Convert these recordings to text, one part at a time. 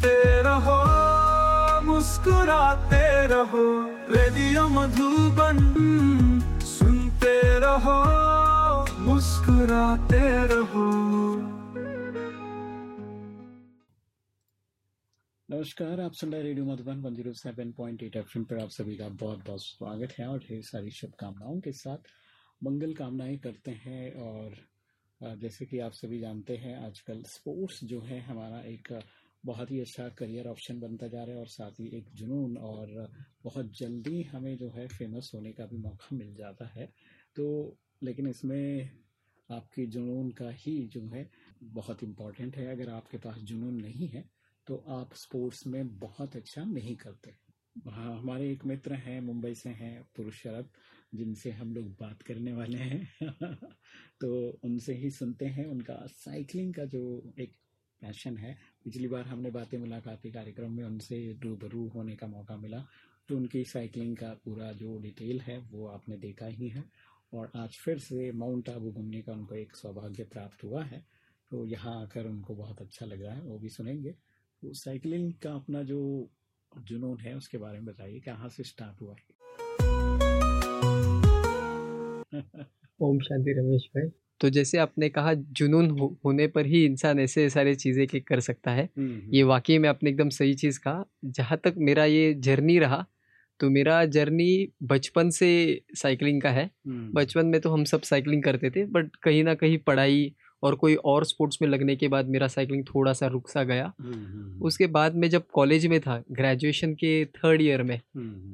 सुनते रहो, मुस्कुराते रहो, रेडियो मधुबन सुनते रहो, मुस्कुराते रहो। नमस्कार, आप सुन रहे radio Madhuban one zero seven point eight F पर आप सभी का बहुत बहुत स्वागत है और ढेर सारी शुभकामनाओं के साथ मंगल कामनाएँ करते हैं और जैसे कि आप सभी जानते हैं, आजकल स्पोर्ट्स जो है, हमारा एक बहुत ही अच्छा करियर ऑप्शन बनता जा रहा है और साथ ही एक जुनून और बहुत जल्दी हमें जो है फ़ेमस होने का भी मौका मिल जाता है। तो लेकिन इसमें आपके जुनून का ही जो है बहुत इम्पोर्टेंट है। अगर आपके पास जुनून नहीं है तो आप स्पोर्ट्स में बहुत अच्छा नहीं करते। हाँ हमारे एक मित्र हैं, मुंबई से हैं, पुरुष शरद, जिनसे हम लोग बात करने वाले हैं। तो उनसे ही सुनते हैं, उनका साइकिलिंग का जो एक पैशन है। पिछली बार हमने बातें मुलाकाती कार्यक्रम में उनसे रूबरू होने का मौका मिला तो उनकी साइकिलिंग का पूरा जो डिटेल है, वो आपने देखा ही है। और आज फिर से माउंट आबू घूमने का उनको एक सौभाग्य प्राप्त हुआ है। तो यहाँ आकर उनको बहुत अच्छा लग रहा है, वो भी सुनेंगे। तो साइकिलिंग का अपना जो जुनून है, उसके बारे में बताइए, कहाँ से स्टार्ट हुआ? है ओम शांति रमेश भाई। तो जैसे आपने कहा जुनून हो, होने पर ही इंसान ऐसे सारे चीज़ें के कर सकता है। ये वाकई में आपने एकदम सही चीज़ कहा जहाँ तक मेरा ये जर्नी रहा तो मेरा जर्नी बचपन से साइकिलिंग का है। बचपन में तो हम सब साइकिलिंग करते थे बट कहीं ना कहीं पढ़ाई और कोई और स्पोर्ट्स में लगने के बाद मेरा साइकिलिंग थोड़ा सा रुक सा गया। उसके बाद में जब कॉलेज में था ग्रेजुएशन के थर्ड ईयर में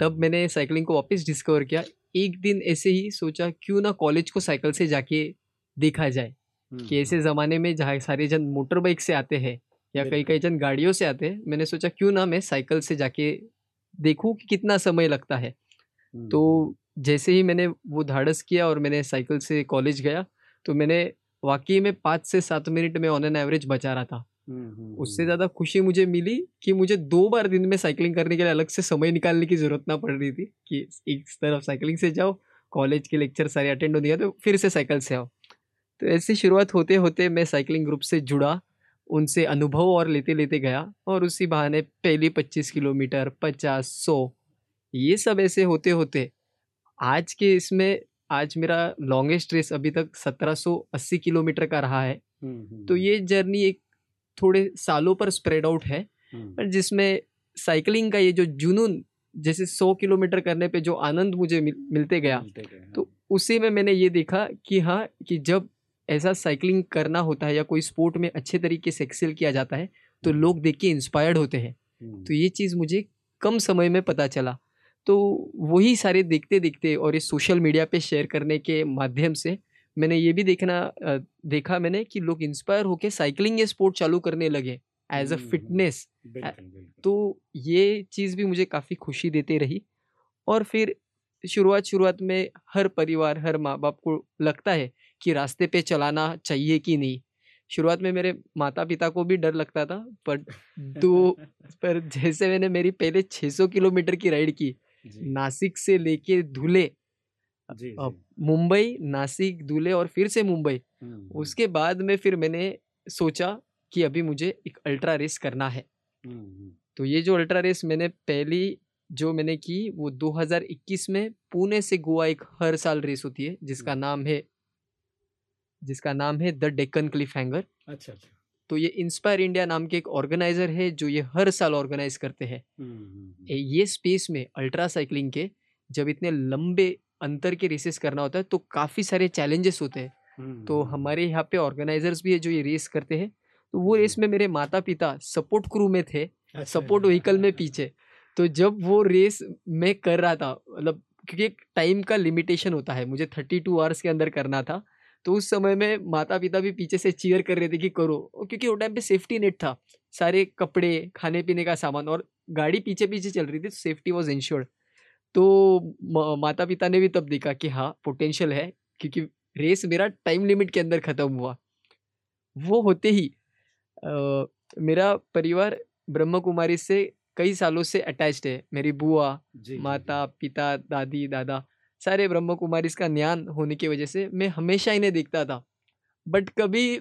तब मैंने साइकिलिंग को वापस डिस्कवर किया। एक दिन ऐसे ही सोचा क्यों ना कॉलेज को साइकिल से जाके देखा जाए हम्म, कि ऐसे ज़माने में जहाँ सारे जन मोटर बाइक से आते हैं या कई कई जन गाड़ियों से आते हैं मैंने सोचा क्यों ना मैं साइकिल से जाके देखूँ कि कितना समय लगता है। हम्म, तो जैसे ही मैंने वो धाड़स किया और मैंने साइकिल से कॉलेज गया तो मैंने वाकई में पाँच से सात मिनट में ऑन एन एवरेज बचा रहा था। हम्म, हम्म, उससे हम्म, ज़्यादा खुशी मुझे मिली कि मुझे दो बार दिन में साइकिलिंग करने के लिए अलग से समय निकालने की ज़रूरत ना पड़ रही थी कि एक तरफ़ साइकिलिंग से जाओ कॉलेज के लेक्चर सारे अटेंड हो दिया तो फिर से साइकिल से आओ। तो ऐसी शुरुआत होते होते मैं साइकिलिंग ग्रुप से जुड़ा उनसे अनुभव और लेते लेते गया और उसी बहाने पहली पच्चीस किलोमीटर पचास सौ ये सब ऐसे होते होते आज के इसमें आज मेरा लॉन्गेस्ट रेस अभी तक सत्रह सौ अस्सी किलोमीटर का रहा है। हम्म, हम्म, तो ये जर्नी एक थोड़े सालों पर स्प्रेड आउट है हम्म, पर जिसमें साइकिलिंग का ये जो जुनून जैसे सौ किलोमीटर करने पे जो आनंद मुझे मिल, मिलते गया मिलते गए, हाँ। तो उसी में मैंने ये देखा कि हाँ कि जब ऐसा साइकिलिंग करना होता है या कोई स्पोर्ट में अच्छे तरीके से एक्सेल किया जाता है तो लोग देख के इंस्पायर्ड होते हैं। हम्म, तो ये चीज़ मुझे कम समय में पता चला। तो वही सारे देखते देखते और ये सोशल मीडिया पे शेयर करने के माध्यम से मैंने ये भी देखना देखा मैंने कि लोग इंस्पायर होके साइकिलिंग ये स्पोर्ट चालू करने लगे एज अ हम्म, फिटनेस। तो ये चीज़ भी मुझे काफ़ी खुशी देती रही और फिर शुरुआत शुरुआत में हर परिवार हर माँ बाप को लगता है कि रास्ते पे चलाना चाहिए कि नहीं। शुरुआत में मेरे माता पिता को भी डर लगता था पर तो पर जैसे मैंने मेरी पहले 600 किलोमीटर की राइड की नासिक से लेके धुले मुंबई नासिक धुले और फिर से मुंबई। हम्म, उसके बाद में फिर मैंने सोचा कि अभी मुझे एक अल्ट्रा रेस करना है। हम्म, तो ये जो अल्ट्रा रेस मैंने पहली जो मैंने की वो 2021 में पुणे से गोवा एक हर साल रेस होती है जिसका हम्म। नाम है जिसका नाम है द डेक्कन क्लिफ हैंगर अच्छा अच्छा। तो ये इंस्पायर इंडिया नाम के एक ऑर्गेनाइजर है जो ये हर साल ऑर्गेनाइज करते हैं। हम्म, हम्म, हम्म, ये स्पेस में अल्ट्रा साइकिलिंग के जब इतने लंबे अंतर के रेसेस करना होता है तो काफ़ी सारे चैलेंजेस होते हैं। तो हमारे यहाँ पे ऑर्गेनाइजर्स भी है जो ये रेस करते हैं। तो वो रेस में मेरे माता पिता सपोर्ट क्रू में थे अच्छा, सपोर्ट अच्छा, व्हीकल में पीछे। तो जब वो रेस मैं कर रहा था मतलब क्योंकि एक टाइम का लिमिटेशन होता है मुझे थर्टी टू आवर्स के अंदर करना था। तो उस समय में माता पिता भी पीछे से चीयर कर रहे थे कि करो। क्योंकि वो टाइम पे सेफ्टी नेट था सारे कपड़े खाने पीने का सामान और गाड़ी पीछे पीछे चल रही थी तो सेफ्टी वॉज़ इंश्योर्ड तो माता पिता ने भी तब देखा कि हाँ पोटेंशियल है क्योंकि रेस मेरा टाइम लिमिट के अंदर ख़त्म हुआ। वो होते ही आ, मेरा परिवार ब्रह्म कुमारी से कई सालों से अटैच्ड है। मेरी बुआ माता पिता दादी दादा। सारे ब्रह्म कुमारी का ज्ञान होने की वजह से मैं हमेशा इन्हें देखता था। बट कभी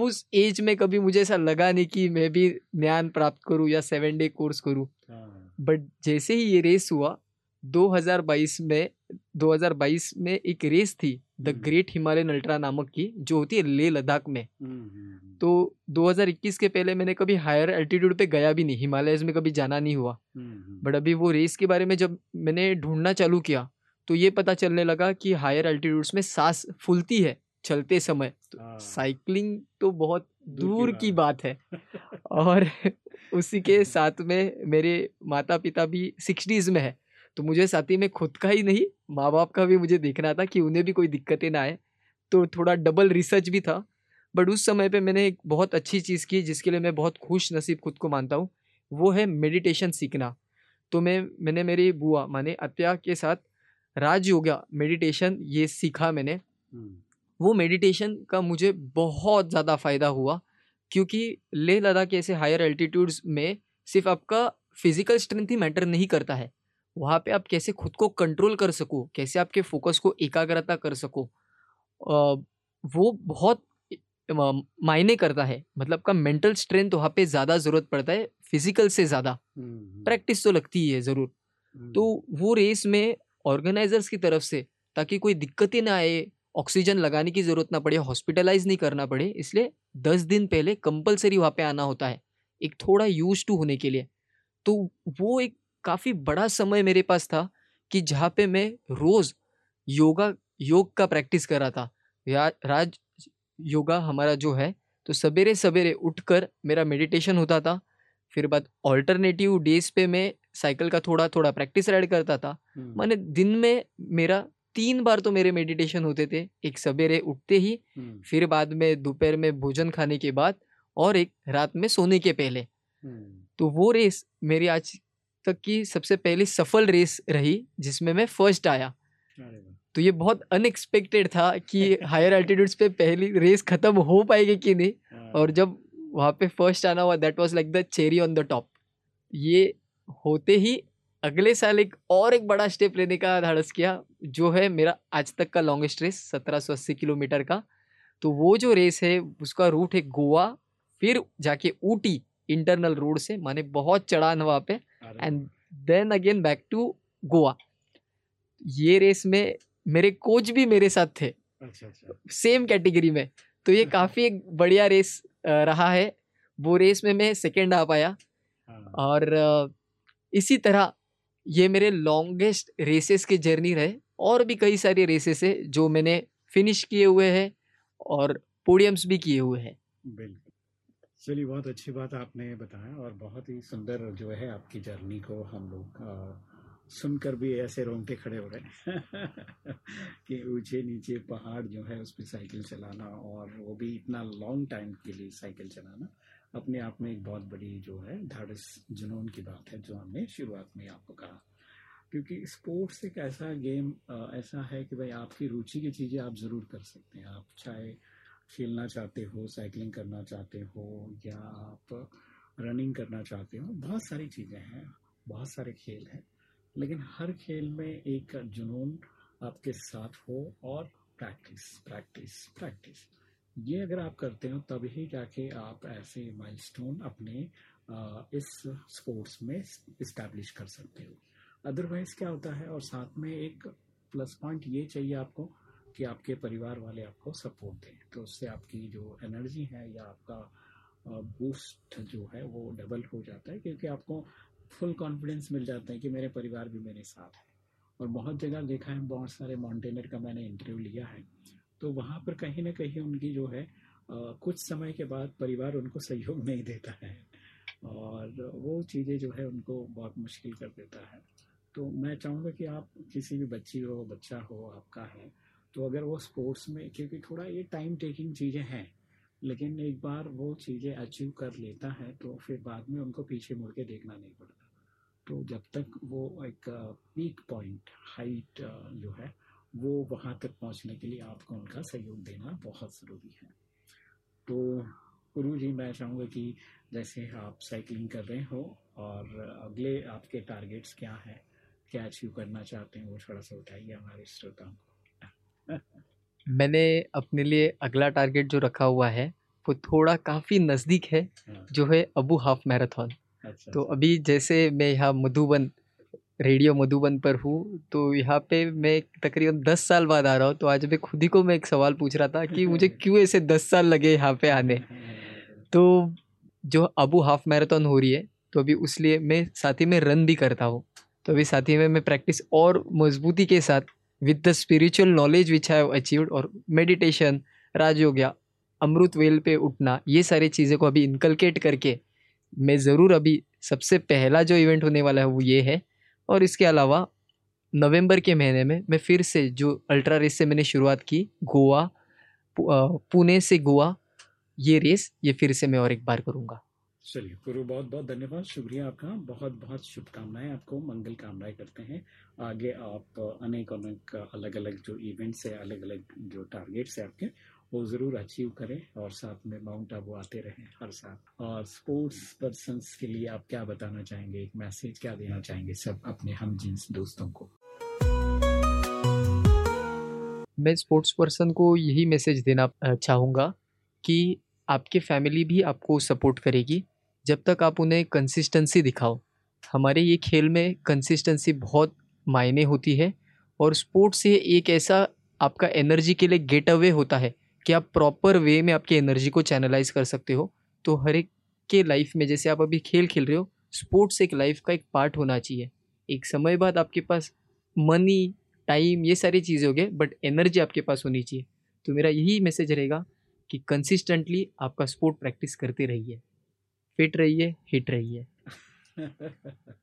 उस एज में कभी मुझे ऐसा लगा नहीं कि मैं भी ज्ञान प्राप्त करूँ या सेवन डे कोर्स करूँ। बट हाँ। जैसे ही ये रेस हुआ 2022 में 2022 में एक रेस थी द ग्रेट हिमालयन अल्ट्रा नामक की जो होती है लेह लद्दाख में। तो 2021 के पहले मैंने कभी हायर एल्टीट्यूड पे गया भी नहीं हिमालयस में कभी जाना नहीं हुआ। बट अभी वो रेस के बारे में जब मैंने ढूंढना चालू किया तो ये पता चलने लगा कि हायर एल्टीट्यूड्स में सांस फूलती है चलते समय। तो साइकिलिंग तो बहुत दूर की बात। है। और उसी के साथ में मेरे माता पिता भी सिक्सटीज़ में है। तो मुझे साथ ही में खुद का ही नहीं माँ बाप का भी मुझे देखना था कि उन्हें भी कोई दिक्कतें ना आए। तो थोड़ा डबल रिसर्च भी था। बट उस समय पे मैंने एक बहुत अच्छी चीज़ की जिसके लिए मैं बहुत खुश नसीब खुद को मानता हूँ। वो है मेडिटेशन सीखना। तो मैं मैंने मेरी बुआ माने अत्या के साथ राज योगा मेडिटेशन ये सीखा मैंने। वो मेडिटेशन का मुझे बहुत ज़्यादा फ़ायदा हुआ क्योंकि लेह लद्दाख ऐसे हायर एल्टीट्यूड्स में सिर्फ़ आपका फ़िज़िकल स्ट्रेंथ ही मैटर नहीं करता है। वहाँ पे आप कैसे खुद को कंट्रोल कर सको कैसे आपके फोकस को एकाग्रता कर सको वो बहुत मायने करता है। मतलब का मेंटल स्ट्रेंथ वहाँ पे ज़्यादा ज़रूरत पड़ता है फ़िज़िकल से ज़्यादा। प्रैक्टिस तो लगती ही है ज़रूर। तो वो रेस में ऑर्गेनाइजर्स की तरफ़ से, ताकि कोई दिक्कत ही ना आए, ऑक्सीजन लगाने की ज़रूरत ना पड़े, हॉस्पिटलाइज नहीं करना पड़े, इसलिए दस दिन पहले कंपलसरी वहाँ पे आना होता है, एक थोड़ा यूज़ टू होने के लिए। तो वो एक काफ़ी बड़ा समय मेरे पास था, कि जहाँ पे मैं रोज़ योगा, योग का प्रैक्टिस कर रहा था। या, राज, योगा हमारा जो है तो सवेरे सवेरे उठकर मेरा मेडिटेशन होता था, फिर बाद ऑल्टरनेटिव डेज़ पे मैं साइकिल का थोड़ा थोड़ा प्रैक्टिस राइड करता था। मैंने दिन में मेरा तीन बार तो मेरे मेडिटेशन होते थे एक सवेरे उठते ही फिर बाद में दोपहर में भोजन खाने के बाद और एक रात में सोने के पहले। तो वो रेस मेरी आज तक की सबसे पहली सफल रेस रही जिसमें मैं फ़र्स्ट आया। तो ये बहुत अनएक्सपेक्टेड था कि हायर एल्टीट्यूड्स पे पहली रेस खत्म हो पाएगी कि नहीं। हाँ। और जब वहाँ पे फ़र्स्ट आना हुआ that was like the cherry on the top ये होते ही अगले साल एक और एक बड़ा स्टेप लेने का धाड़स किया जो है मेरा आज तक का लॉन्गेस्ट रेस सत्रह सौ अस्सी किलोमीटर का। तो वो जो रेस है उसका रूट है गोवा फिर जाके ऊटी इंटरनल रोड से माने बहुत चढ़ान वहाँ पे। And then again back to Goa. ये रेस में मेरे कोच भी मेरे साथ थे। अच्छा अच्छा। सेम कैटेगरी में। तो ये काफ़ी एक बढ़िया रेस रहा है। वो रेस में मैं सेकेंड आ पाया। हाँ। और इसी तरह ये मेरे लॉन्गेस्ट रेसेस की जर्नी रहे और भी कई सारी रेसेस है जो मैंने फिनिश किए हुए हैं और पोडियम्स भी किए हुए हैं। बिल्कुल। चलिए, बहुत अच्छी बात आपने बताया और बहुत ही सुंदर जो है आपकी जर्नी को हम लोग सुनकर भी ऐसे रोंगटे खड़े हो रहे हैं कि ऊँचे नीचे पहाड़ जो है उस पर साइकिल चलाना और वो भी इतना लॉन्ग टाइम के लिए साइकिल चलाना। अपने आप में एक बहुत बड़ी जो है, धाड़स जुनून की बात है जो हमने शुरुआत में आपको कहा। क्योंकि स्पोर्ट्स एक ऐसा गेम ऐसा है कि भाई आपकी रुचि की चीज़ें आप ज़रूर कर सकते हैं। आप चाहे खेलना चाहते हो, साइकिलिंग करना चाहते हो या आप रनिंग करना चाहते हो, बहुत सारी चीज़ें हैं, बहुत सारे खेल हैं। लेकिन हर खेल में एक जुनून आपके साथ हो और प्रैक्टिस प्रैक्टिस प्रैक्टिस। ये अगर आप करते हो, तभी जाके आप ऐसे माइलस्टोन अपने इस स्पोर्ट्स में इस्टेब्लिश कर सकते हो। अदरवाइज़ क्या होता है, और साथ में एक प्लस पॉइंट ये चाहिए आपको कि आपके परिवार वाले आपको सपोर्ट दें। तो उससे आपकी जो एनर्जी है या आपका बूस्ट जो है वो डबल हो जाता है, क्योंकि आपको फुल कॉन्फिडेंस मिल जाता है कि मेरे परिवार भी मेरे साथ है। और बहुत जगह देखा है, बहुत सारे माउंटेनर का मैंने इंटरव्यू लिया है। तो वहाँ पर कहीं ना कहीं उनकी जो है कुछ समय के बाद परिवार उनको सहयोग नहीं देता है और वो चीज़ें जो है उनको बहुत मुश्किल कर देता है। तो मैं चाहूँगा कि आप किसी भी बच्ची हो, बच्चा हो, आपका है तो अगर वो स्पोर्ट्स में, क्योंकि थोड़ा ये टाइम टेकिंग चीज़ें हैं, लेकिन एक बार वो चीज़ें अचीव कर लेता है तो फिर बाद में उनको पीछे मुड़ के देखना नहीं पड़ता। तो जब तक वो एक पीक पॉइंट हाइट जो है वो वहाँ तक पहुँचने के लिए आपको उनका सहयोग देना बहुत ज़रूरी है। तो गुरु जी मैं चाहूँगा कि जैसे आप साइकिलिंग कर रहे हो और अगले आपके टारगेट्स क्या हैं क्या अचीव करना चाहते हैं वो थोड़ा सा बताइए हमारे श्रोताओं को। मैंने अपने लिए अगला टारगेट जो रखा हुआ है वो थोड़ा काफ़ी नज़दीक है हाँ, जो है अबू हाफ़ मैराथन। अच्छा तो अभी जैसे मैं यहाँ मधुबन रेडियो मधुबन पर हूँ तो यहाँ पे मैं तकरीबन दस साल बाद आ रहा हूँ तो आज मैं खुद ही को मैं एक सवाल पूछ रहा था कि मुझे क्यों ऐसे दस साल लगे यहाँ पे आने? तो जो अबू हाफ़ मैराथन हो रही है तो अभी उस लिए मैं साथ ही में रन भी करता हूँ तो अभी साथ ही में मैं प्रैक्टिस और मजबूती के साथ with the spiritual knowledge which have achieved और मेडिटेशन राजयोग या अमृत वेल पे उठना ये सारी चीज़ें को अभी इनकलकेट करके मैं ज़रूर अभी सबसे पहला जो इवेंट होने वाला है वो ये है और इसके अलावा नवंबर के महीने में मैं फिर से जो अल्ट्रा रेस से मैंने शुरुआत की, गोवा पुणे से गोवा, ये रेस, ये फिर से मैं और एक बार करूँगा। चलिए गुरु बहुत बहुत धन्यवाद। शुक्रिया आपका। बहुत बहुत शुभकामनाएँ आपको। मंगल कामनाएँ करते हैं। आगे आप अनेक अनेक अलग अलग जो इवेंट्स है अलग अलग जो टारगेट्स है आपके, वो ज़रूर अचीव करें और साथ में माउंट आबू आते रहें हर साल। और स्पोर्ट्स पर्सन के लिए आप क्या बताना चाहेंगे? एक मैसेज क्या देना चाहेंगे सब अपने हम जींस दोस्तों को? मैं स्पोर्ट्स पर्सन को यही मैसेज देना चाहूँगा कि आपके फैमिली भी आपको सपोर्ट करेगी। जब तक आप उन्हें कंसिस्टेंसी दिखाओ। हमारे ये खेल में कंसिस्टेंसी बहुत मायने होती है और स्पोर्ट्स से एक ऐसा आपका एनर्जी के लिए गेट अवे होता है कि आप प्रॉपर वे में आपकी एनर्जी को चैनलाइज कर सकते हो। तो हर एक के लाइफ में जैसे आप अभी खेल खेल रहे हो स्पोर्ट्स एक लाइफ का एक पार्ट होना चाहिए। एक समय बाद आपके पास मनी टाइम ये सारी चीज़ें हो गए बट एनर्जी आपके पास होनी चाहिए। तो मेरा यही मैसेज रहेगा कि कंसिस्टेंटली आपका स्पोर्ट प्रैक्टिस करते रहिए। फिट रहिए, हिट रहिए।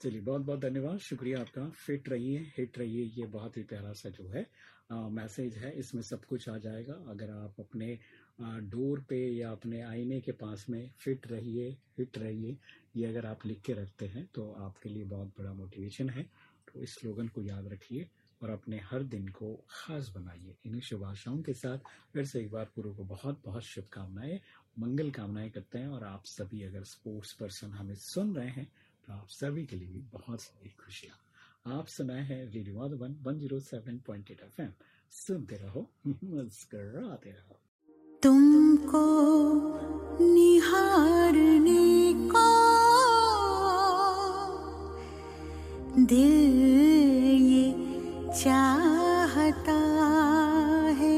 चलिए, बहुत बहुत धन्यवाद। शुक्रिया आपका। फिट रहिए, हिट रहिए, ये बहुत ही प्यारा सा जो है मैसेज है। इसमें सब कुछ आ जाएगा। अगर आप अपने डोर पे या अपने आईने के पास में फिट रहिए, हिट रहिए, ये अगर आप लिख के रखते हैं तो आपके लिए बहुत बड़ा मोटिवेशन है। तो इस स्लोगन को याद रखिए। और अपने हर दिन को खास बनाइए। इन्हीं शुभ आशाओं के साथ फिर से एक बार पूर्व को बहुत बहुत शुभकामनाएँ, मंगल कामनाएँ करते हैं और आप सभी अगर स्पोर्ट्स पर्सन हमें सुन रहे हैं तो आप सभी के लिए भी बहुत सारी खुशियाँ। आप सुनाए हैं radio one one zero seven point eight F M सुनते रहो, मुस्कराते रहो। तुमको निहारने को दिल चाहता है।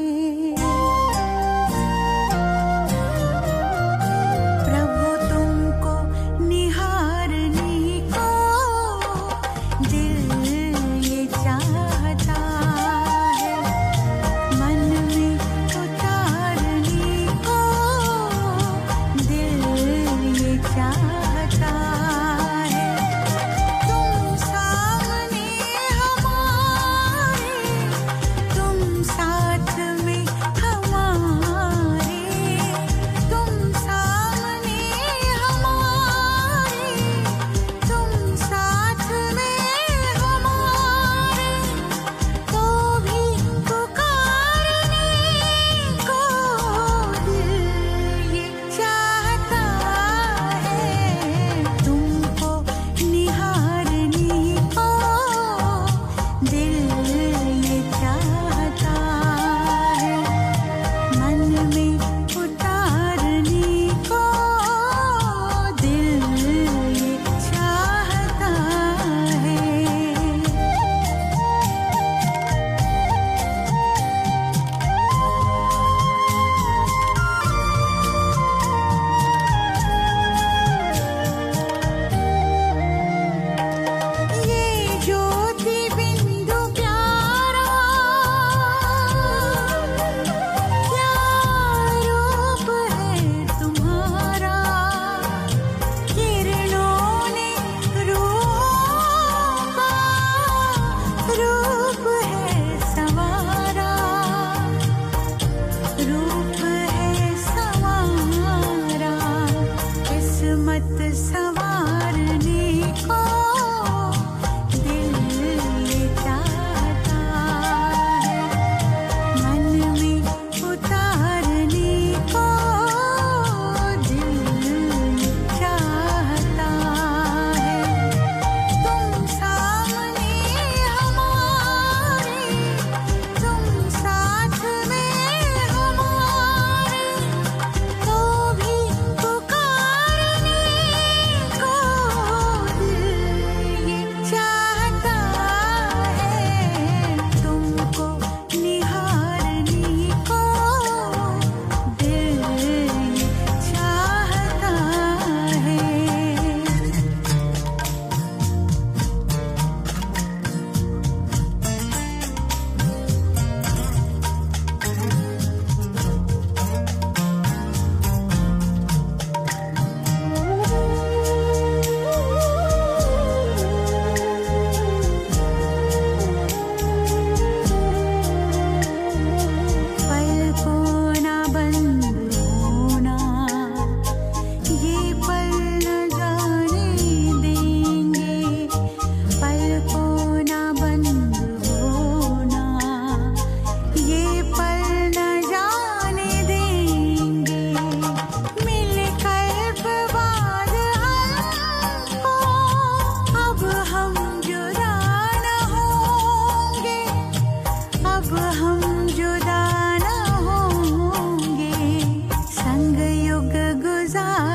युग गुजार